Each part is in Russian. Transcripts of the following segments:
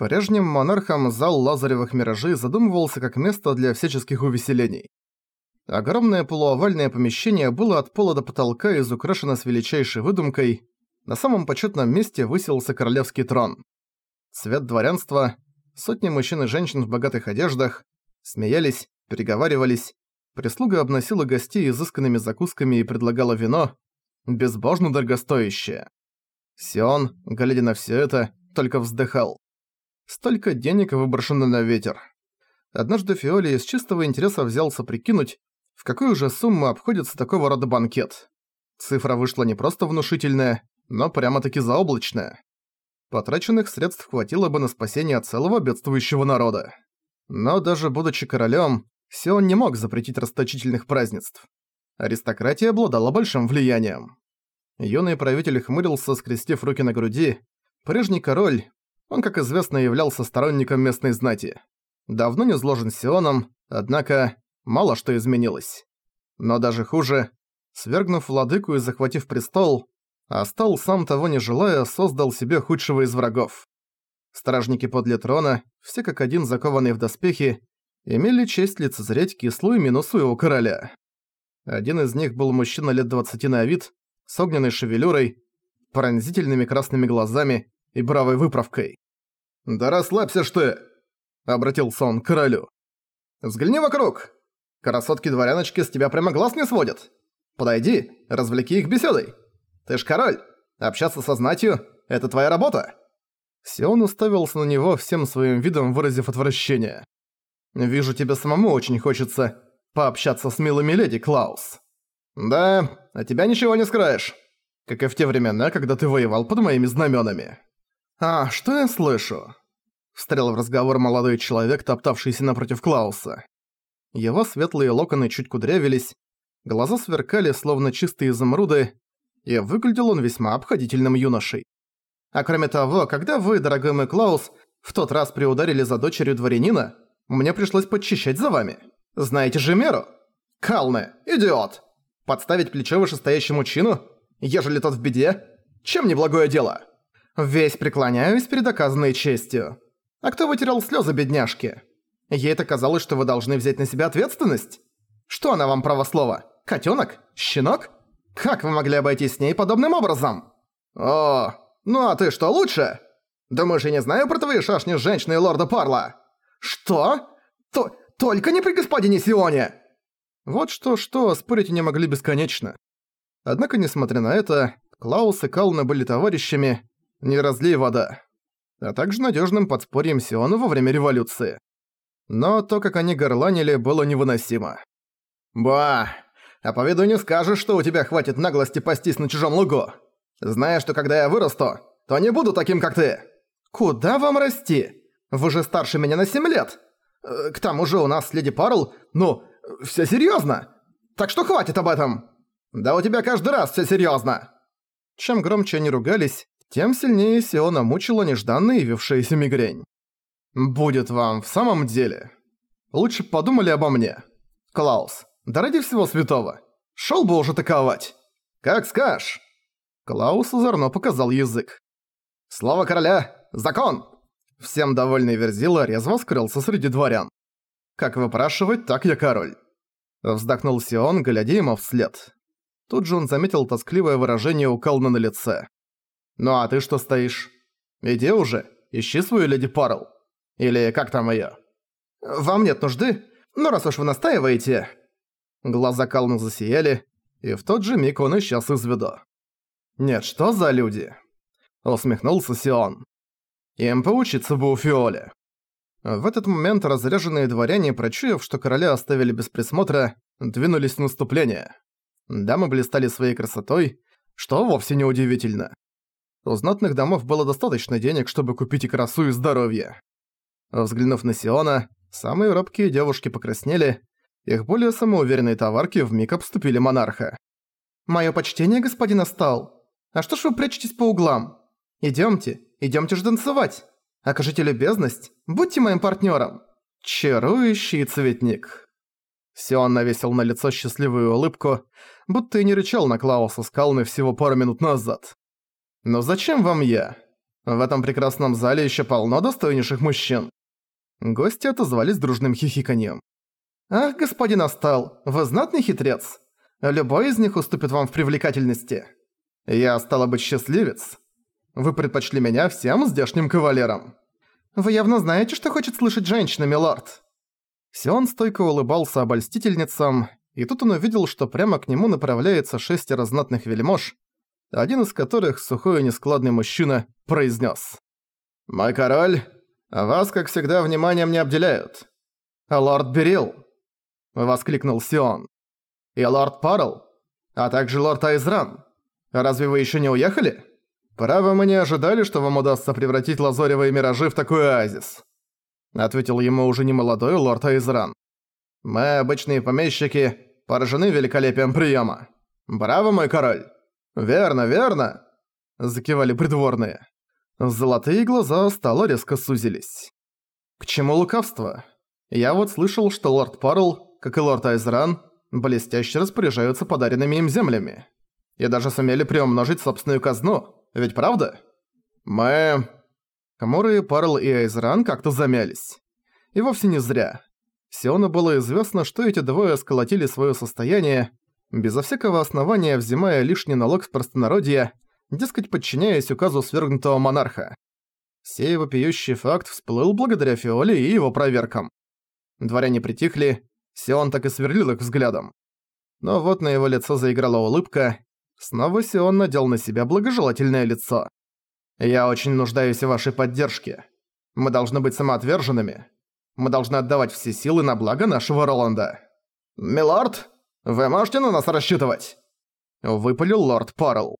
Прежним монархом зал Лазаревых Миражей задумывался как место для всяческих увеселений. Огромное полуовальное помещение было от пола до потолка изукрашено с величайшей выдумкой. На самом почетном месте высился королевский трон. Цвет дворянства, сотни мужчин и женщин в богатых одеждах, смеялись, переговаривались, прислуга обносила гостей изысканными закусками и предлагала вино, безбожно дорогостоящее. Сион, глядя на всё это, только вздыхал. Столько денег выброшено на ветер. Однажды Фиоли из чистого интереса взялся прикинуть, в какую же сумму обходится такого рода банкет. Цифра вышла не просто внушительная, но прямо-таки заоблачная. Потраченных средств хватило бы на спасение целого бедствующего народа. Но даже будучи королем, Сион не мог запретить расточительных празднеств. Аристократия обладала большим влиянием. Юный правитель хмырился, скрестив руки на груди. Прежний король, он, как известно, являлся сторонником местной знати. Давно не сложен Сионом, однако мало что изменилось. Но даже хуже, свергнув владыку и захватив престол, Астал, сам того не желая, создал себе худшего из врагов. Стражники подле трона, все как один закованные в доспехи, имели честь лицезреть кислую минусу его короля. Один из них был мужчина лет двадцати на вид, с огненной шевелюрой, пронзительными красными глазами и бравой выправкой. «Да расслабься ж ты!» — обратился он к королю. «Взгляни вокруг! Красотки-дворяночки с тебя прямо глаз не сводят! Подойди, развлеки их беседой! Ты ж король! Общаться со знатью — это твоя работа!» Сион уставился на него всем своим видом, выразив отвращение. «Вижу, тебе самому очень хочется пообщаться с милыми леди, Клаус». «Да, от тебя ничего не скроешь. Как и в те времена, когда ты воевал под моими знаменами. «А, что я слышу?» Встрял в разговор молодой человек, топтавшийся напротив Клауса. Его светлые локоны чуть кудрявились, глаза сверкали, словно чистые изумруды, и выглядел он весьма обходительным юношей. А кроме того, когда вы, дорогой мой Клаус, в тот раз приударили за дочерью дворянина, мне пришлось подчищать за вами. Знаете же меру? Калне, идиот! Подставить плечо вышестоящему чину, ежели тот в беде? Чем не благое дело?» Весь преклоняюсь перед оказанной честью. А кто вытерял слезы бедняжки? Ей-то казалось, что вы должны взять на себя ответственность. Что она вам правослова? Котенок? Щенок? Как вы могли обойтись с ней подобным образом? О, ну а ты что, лучше? Думаешь, я не знаю про твои шашни с женщиной лорда Парла? Что? То только не при господине Сионе! Вот что-что, спорить не могли бесконечно. Однако, несмотря на это, Клаус и Кална были товарищами, не разлей вода, а также надежным подспорьем Сиона во время революции. Но то, как они горланили, было невыносимо. «Ба, а по виду не скажешь, что у тебя хватит наглости пастись на чужом лугу. Знаешь, что когда я вырасту, то не буду таким, как ты. Куда вам расти? Вы же старше меня на 7 лет. Э, к тому же у нас Леди Парл, ну, все серьезно. Так что хватит об этом. Да у тебя каждый раз все серьезно. Чем громче они ругались, тем сильнее Сиона мучила нежданно явившаяся мигрень. «Будет вам в самом деле. Лучше подумали обо мне. Клаус, да ради всего святого, шел бы уже таковать. Как скажешь!» Клаус озорно показал язык. «Слово короля! Закон!» Всем довольный Верзила резво скрылся среди дворян. «Как выпрашивать, так я король!» Вздохнул Сион, глядя ему вслед. Тут же он заметил тоскливое выражение у Кална на лице. «Ну а ты что стоишь? Иди уже, ищи свою леди Парл. Или как там её?» «Вам нет нужды, но раз уж вы настаиваете...» Глаза Кална засияли, и в тот же миг он исчез из виду. «Нет, что за люди?» Усмехнулся Сион. «Им поучиться бы у Фиоли». В этот момент разряженные дворяне, прочуяв, что короля оставили без присмотра, двинулись в наступление. Дамы блистали своей красотой, что вовсе не удивительно. У знатных домов было достаточно денег, чтобы купить и красу, и здоровье. Взглянув на Сиона, самые робкие девушки покраснели, их более самоуверенные товарки вмиг обступили монарха. «Моё почтение, господин Астал. А что ж вы прячетесь по углам? Идёмте, идёмте же танцевать. Окажите любезность, будьте моим партнёром. Чарующий цветник». Сион навесил на лицо счастливую улыбку, будто и не рычал на Клауса Скалны всего пару минут назад. «Но зачем вам я? В этом прекрасном зале еще полно достойнейших мужчин. Гости отозвались дружным хихиканьем. «Ах, господин Астал, вы знатный хитрец. Любой из них уступит вам в привлекательности. Я стала быть счастливец. Вы предпочли меня всем здешним кавалерам. Вы явно знаете, что хочет слышать женщина, милорд». Сион стойко улыбался обольстительницам, и тут он увидел, что прямо к нему направляется шестеро знатных вельмож, один из которых, сухой и нескладный мужчина, произнес: «Мой король, вас, как всегда, вниманием не обделяют. Лорд Берил!» — воскликнул Сион. «И лорд Парл, а также лорд Айзран. Разве вы еще не уехали? Право, мы не ожидали, что вам удастся превратить лазоревые миражи в такой оазис», — ответил ему уже немолодой лорд Айзран. «Мы, обычные помещики, поражены великолепием приема. Браво, мой король!» «Верно, верно!» – закивали придворные. Золотые глаза стало резко сузились. К чему лукавство? Я вот слышал, что лорд Парл, как и лорд Айзран, блестяще распоряжаются подаренными им землями. И даже сумели приумножить собственную казну, ведь правда? Мы... Камуры, Парл и Айзран как-то замялись. И вовсе не зря. Сиону было известно, что эти двое сколотили свое состояние, безо всякого основания взимая лишний налог с простонародья, дескать, подчиняясь указу свергнутого монарха. Сей вопиющий факт всплыл благодаря Фиоле и его проверкам. Дворяне притихли, Сион так и сверлил их взглядом. Но вот на его лицо заиграла улыбка, снова Сион надел на себя благожелательное лицо. «Я очень нуждаюсь в вашей поддержке. Мы должны быть самоотверженными. Мы должны отдавать все силы на благо нашего Роланда». «Милорд!» Вы можете на нас рассчитывать?» Выпалил лорд Парл.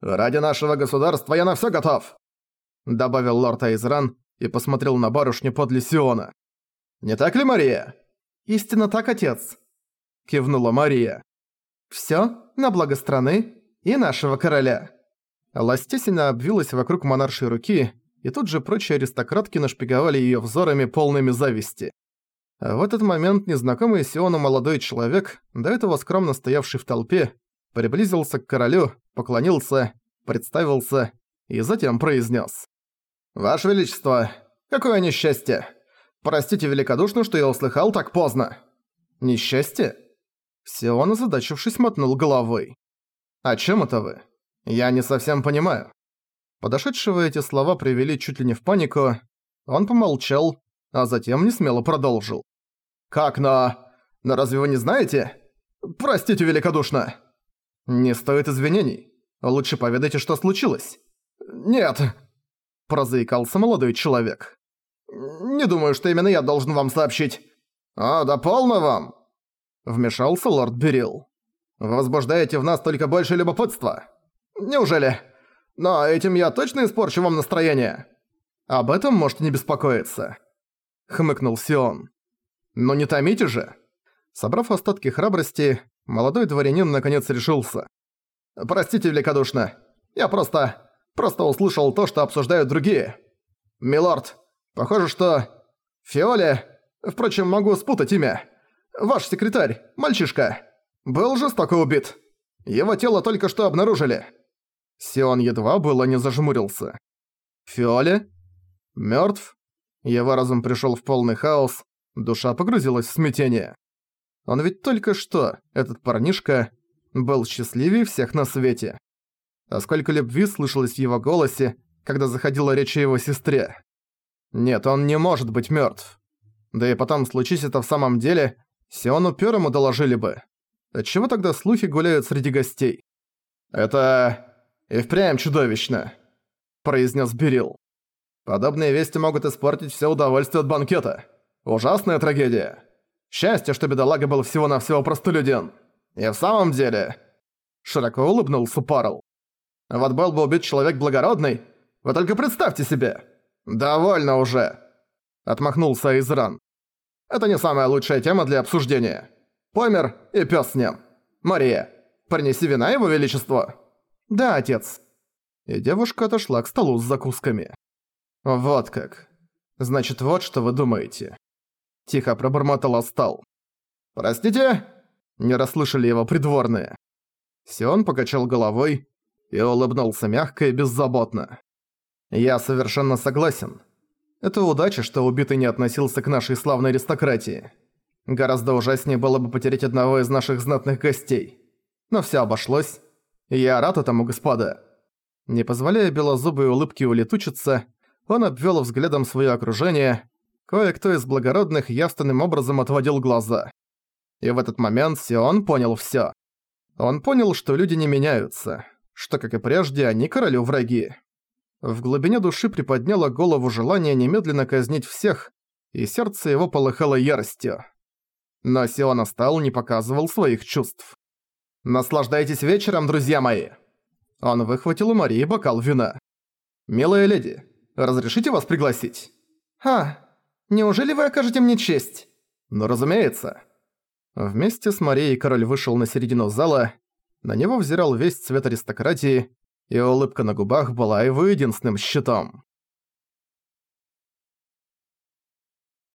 «Ради нашего государства я на всё готов!» Добавил лорд Айзран и посмотрел на барышню под Лисиона. «Не так ли, Мария?» «Истинно так, отец!» Кивнула Мария. «Всё на благо страны и нашего короля!» Ластесина обвилась вокруг монаршей руки, и тут же прочие аристократки нашпиговали её взорами полными зависти. В этот момент незнакомый Сиону молодой человек, до этого скромно стоявший в толпе, приблизился к королю, поклонился, представился и затем произнес: «Ваше Величество, какое несчастье! Простите великодушно, что я услыхал так поздно!» «Несчастье?» Сион, озадачившись, мотнул головой. «О чем это вы? Я не совсем понимаю». Подошедшего эти слова привели чуть ли не в панику. Он помолчал, а затем несмело продолжил. «Как на... Но разве вы не знаете? Простите великодушно!» «Не стоит извинений. Лучше поведайте, что случилось». «Нет», – прозаикался молодой человек. «Не думаю, что именно я должен вам сообщить». «А, да полно вам!» – вмешался лорд Берил. «Вы возбуждаете в нас только больше любопытства. Неужели? Но этим я точно испорчу вам настроение?» «Об этом можете не беспокоиться», – хмыкнул Сион. «Но не томите же!» Собрав остатки храбрости, молодой дворянин наконец решился. «Простите великодушно, я просто... просто услышал то, что обсуждают другие. Милорд, похоже, что... Фиоле... Впрочем, могу спутать имя. Ваш секретарь, мальчишка, был жестоко убит. Его тело только что обнаружили». Сион едва было не зажмурился. «Фиоле? Мёртв?» Его разум пришёл в полный хаос, Душа погрузилась в смятение. Он ведь только что, этот парнишка, был счастливее всех на свете. А сколько любви слышалось в его голосе, когда заходила речь о его сестре. Нет, он не может быть мертв. Да и потом, случись это в самом деле, Сиону Пёрому доложили бы. Отчего тогда слухи гуляют среди гостей? «Это... и впрямь чудовищно», — произнес Берил. «Подобные вести могут испортить все удовольствие от банкета». Ужасная трагедия. Счастье, что бедолага был всего-навсего простолюдин. И в самом деле...» Широко улыбнулся Парл. «Вот был бы убит человек благородный. Вы только представьте себе!» «Довольно уже!» Отмахнулся Айзран. «Это не самая лучшая тема для обсуждения. Помер и пёс с ним. Мария, принеси вина его величеству». «Да, отец». И девушка отошла к столу с закусками. «Вот как. Значит, вот что вы думаете. – тихо пробормотал Астал. «Простите?» – не расслышали его придворные. Сион покачал головой и улыбнулся мягко и беззаботно. «Я совершенно согласен. Это удача, что убитый не относился к нашей славной аристократии. Гораздо ужаснее было бы потерять одного из наших знатных гостей. Но всё обошлось. Я рад этому, господа». Не позволяя белозубой улыбке улетучиться, он обвёл взглядом своё окружение. Кое-кто из благородных явственным образом отводил глаза. И в этот момент Сион понял всё. Он понял, что люди не меняются, что, как и прежде, они королю враги. В глубине души приподняло голову желание немедленно казнить всех, и сердце его полыхало яростью. Но Сион остал, не показывал своих чувств. «Наслаждайтесь вечером, друзья мои!» Он выхватил у Марии бокал вина. «Милая леди, разрешите вас пригласить?» «А, неужели вы окажете мне честь?» «Ну, разумеется». Вместе с Марией король вышел на середину зала, на него взирал весь цвет аристократии, и улыбка на губах была его единственным щитом.